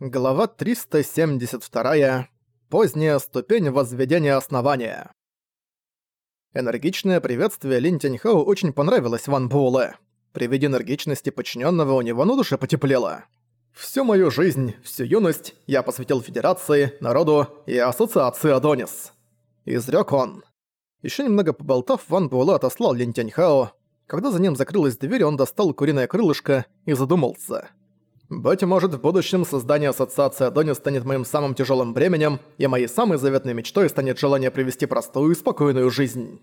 Глава 372. Поздняя ступень возведения основания. Энергичное приветствие Лин Тяньхау очень понравилось Ван Буэлэ. При виде энергичности подчиненного у него на душе потеплело. Всю мою жизнь, всю юность я посвятил Федерации, народу и Ассоциации Адонис. Изрёк он. Еще немного поболтав, Ван Буэлэ отослал Лин Тяньхао. Когда за ним закрылась дверь, он достал куриное крылышко и задумался. Быть может, в будущем создание ассоциации Адонис станет моим самым тяжелым бременем, и моей самой заветной мечтой станет желание привести простую и спокойную жизнь.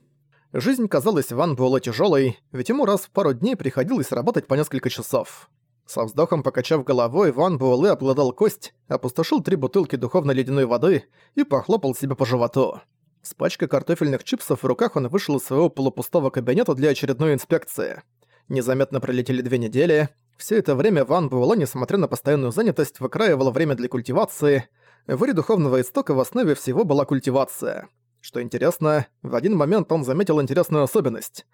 Жизнь казалась Ван Буэлэ тяжелой, ведь ему раз в пару дней приходилось работать по несколько часов. Со вздохом покачав головой, Ван Буэлэ обладал кость, опустошил три бутылки духовной ледяной воды и похлопал себя по животу. С пачкой картофельных чипсов в руках он вышел из своего полупустого кабинета для очередной инспекции. Незаметно пролетели две недели, все это время Ван Буэлэ, несмотря на постоянную занятость, выкраивала время для культивации. В ире духовного истока в основе всего была культивация. Что интересно, в один момент он заметил интересную особенность.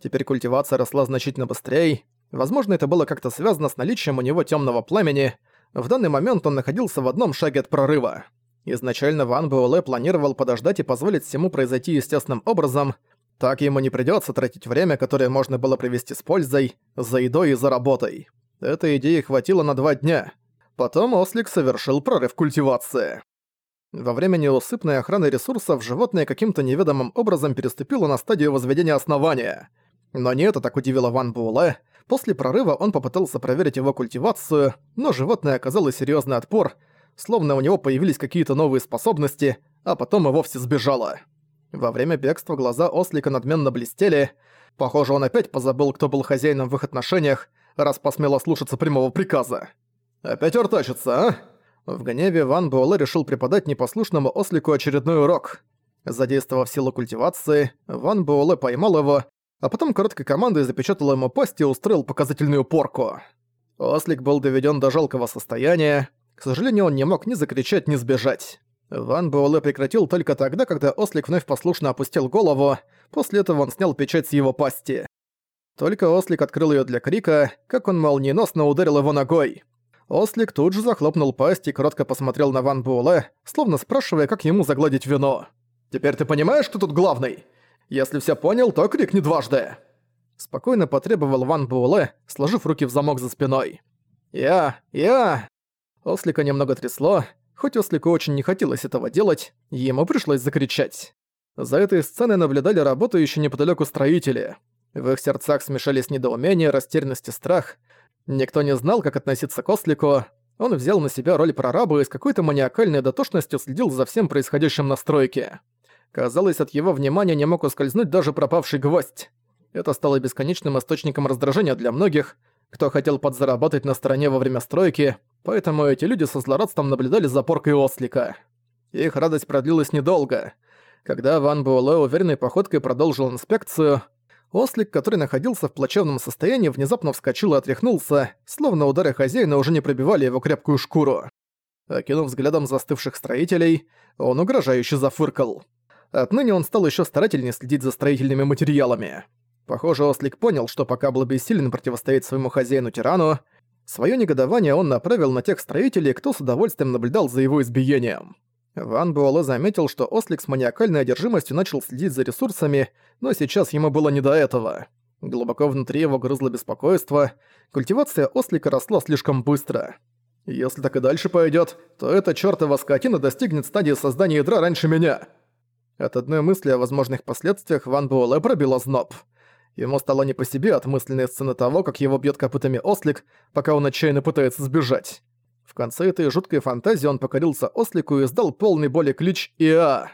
Теперь культивация росла значительно быстрее. Возможно, это было как-то связано с наличием у него темного пламени. В данный момент он находился в одном шаге от прорыва. Изначально Ван Буэлэ планировал подождать и позволить всему произойти естественным образом, так ему не придётся тратить время, которое можно было провести с пользой, за едой и за работой. Этой идеи хватило на два дня. Потом Ослик совершил прорыв культивации. Во время неусыпной охраны ресурсов животное каким-то неведомым образом переступило на стадию возведения основания. Но не это так удивило Ван Буэлэ. После прорыва он попытался проверить его культивацию, но животное оказало серьёзный отпор, словно у него появились какие-то новые способности, а потом и вовсе сбежало. Во время бегства глаза Ослика надменно блестели. Похоже, он опять позабыл, кто был хозяином в их отношениях, раз посмел ослушаться прямого приказа. «Опять ортачится, а?» В гневе Ван Буэлэ решил преподать непослушному ослику очередной урок. Задействовав силу культивации, Ван Буэлэ поймал его, а потом короткой командой запечатал ему пасть и устроил показательную порку. Ослик был доведен до жалкого состояния. К сожалению, он не мог ни закричать, ни сбежать. Ван Буэлэ прекратил только тогда, когда Ослик вновь послушно опустил голову, после этого он снял печать с его пасти. Только Ослик открыл её для крика, как он молниеносно ударил его ногой. Ослик тут же захлопнул пасть и коротко посмотрел на Ван Буэлэ, словно спрашивая, как ему загладить вино. «Теперь ты понимаешь, кто тут главный? Если всё понял, то крикни дважды!» Спокойно потребовал Ван Буэлэ, сложив руки в замок за спиной. «Я... я...» Ослика немного трясло, Хоть Ослику очень не хотелось этого делать, ему пришлось закричать. За этой сценой наблюдали работающие неподалёку строители. В их сердцах смешались недоумение, растерянность и страх. Никто не знал, как относиться к Ослику. Он взял на себя роль прораба и с какой-то маниакальной дотошностью следил за всем происходящим на стройке. Казалось, от его внимания не мог ускользнуть даже пропавший гвоздь. Это стало бесконечным источником раздражения для многих, кто хотел подзаработать на стороне во время стройки, поэтому эти люди со злорадством наблюдали за поркой ослика. Их радость продлилась недолго. Когда Ван Буэлэ уверенной походкой продолжил инспекцию, ослик, который находился в плачевном состоянии, внезапно вскочил и отряхнулся, словно удары хозяина уже не пробивали его крепкую шкуру. Окинув взглядом застывших строителей, он угрожающе зафыркал. Отныне он стал еще старательнее следить за строительными материалами. Похоже, Ослик понял, что пока был бессилен противостоять своему хозяину-тирану, Своё негодование он направил на тех строителей, кто с удовольствием наблюдал за его избиением. Ван Буэлэ заметил, что Ослик с маниакальной одержимостью начал следить за ресурсами, но сейчас ему было не до этого. Глубоко внутри его грызло беспокойство, культивация Ослика росла слишком быстро. Если так и дальше пойдёт, то эта чёртова скотина достигнет стадии создания ядра раньше меня. От одной мысли о возможных последствиях Ван Буэлэ пробило зноб. Ему стало не по себе от мысленной сцены того, как его бьет копытами ослик, пока он отчаянно пытается сбежать. В конце этой жуткой фантазии он покорился ослику и издал полный боли клич «Иа».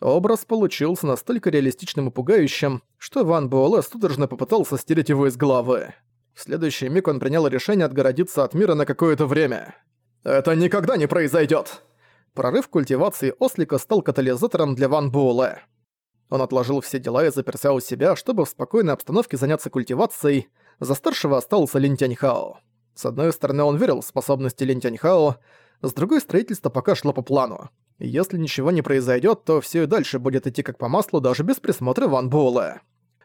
Образ получился настолько реалистичным и пугающим, что Ван Буэлэ судорожно попытался стереть его из головы. В следующий миг он принял решение отгородиться от мира на какое-то время. «Это никогда не произойдет! Прорыв культивации ослика стал катализатором для Ван Буэлэ. Он отложил все дела и заперся у себя, чтобы в спокойной обстановке заняться культивацией. За старшего остался Лин Тяньхао. С одной стороны, он верил в способности Лин Тяньхао, с другой строительство пока шло по плану. Если ничего не произойдет, то все и дальше будет идти как по маслу даже без присмотра Ван Буэлэ.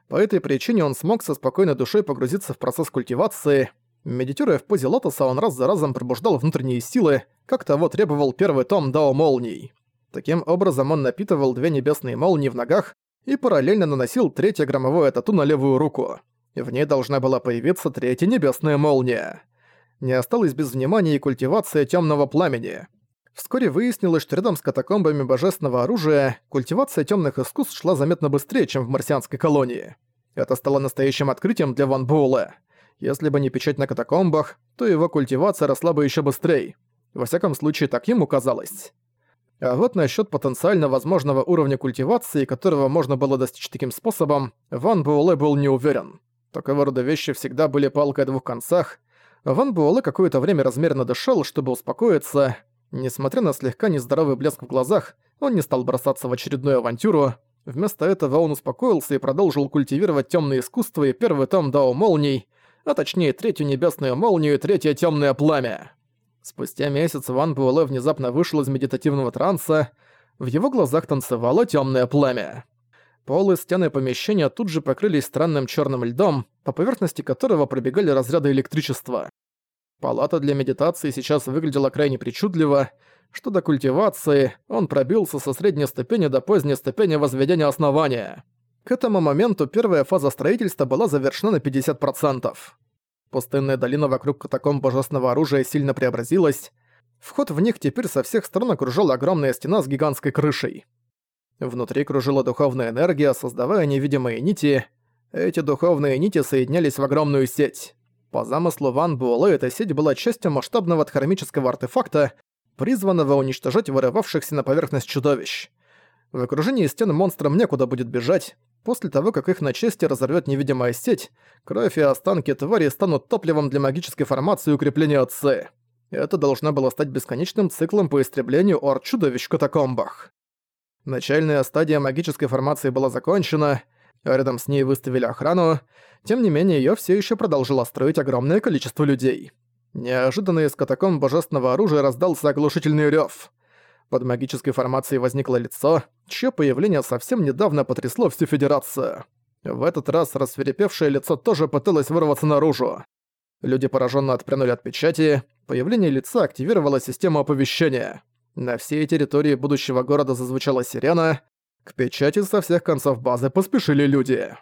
По этой причине он смог со спокойной душой погрузиться в процесс культивации. Медитируя в позе лотоса, он раз за разом пробуждал внутренние силы, как того требовал первый том Дао Молний. Таким образом он напитывал две небесные молнии в ногах и параллельно наносил третье громовое тату на левую руку. В ней должна была появиться третья небесная молния. Не осталось без внимания и культивация темного пламени. Вскоре выяснилось, что рядом с катакомбами божественного оружия культивация темных искусств шла заметно быстрее, чем в марсианской колонии. Это стало настоящим открытием для Ван Буэлэ. Если бы не печать на катакомбах, то его культивация росла бы еще быстрее. Во всяком случае, так ему казалось. А вот насчет потенциально возможного уровня культивации, которого можно было достичь таким способом, Ван Буэлэ был не уверен. Такого рода вещи всегда были палкой о двух концах. Ван Буэлэ какое-то время размеренно дышал, чтобы успокоиться, Несмотря на слегка нездоровый блеск в глазах, он не стал бросаться в очередную авантюру. Вместо этого он успокоился и продолжил культивировать темное искусство и первый том Дао Молний, а точнее третью небесную молнию и третье темное пламя. Спустя месяц Ван Буэлэ внезапно вышел из медитативного транса, в его глазах танцевало темное пламя. Пол и стены помещения тут же покрылись странным черным льдом, по поверхности которого пробегали разряды электричества. Палата для медитации сейчас выглядела крайне причудливо. Что до культивации, он пробился со средней ступени до поздней ступени возведения основания. К этому моменту первая фаза строительства была завершена на 50%. Пустынная долина вокруг катакомб божественного оружия сильно преобразилась. Вход в них теперь со всех сторон окружала огромная стена с гигантской крышей. Внутри кружила духовная энергия, создавая невидимые нити. Эти духовные нити соединялись в огромную сеть. По замыслу Ван Буэлэ эта сеть была частью масштабного хромического артефакта, призванного уничтожать вырывавшихся на поверхность чудовищ. В окружении стен монстрам некуда будет бежать. После того, как их на части разорвет невидимая сеть, кровь и останки твари станут топливом для магической формации и укрепления Ци. Это должно было стать бесконечным циклом по истреблению орд-чудовищ в катакомбах. Начальная стадия магической формации была закончена — Рядом с ней выставили охрану, тем не менее её всё ещё продолжило строить огромное количество людей. Неожиданно из катакомб божественного оружия раздался оглушительный рёв. Под магической формацией возникло лицо, чье появление совсем недавно потрясло всю Федерацию. В этот раз рассверепевшее лицо тоже пыталось вырваться наружу. Люди пораженно отпрянули от печати, появление лица активировало систему оповещения. На всей территории будущего города зазвучала сирена, к печати со всех концов базы поспешили люди.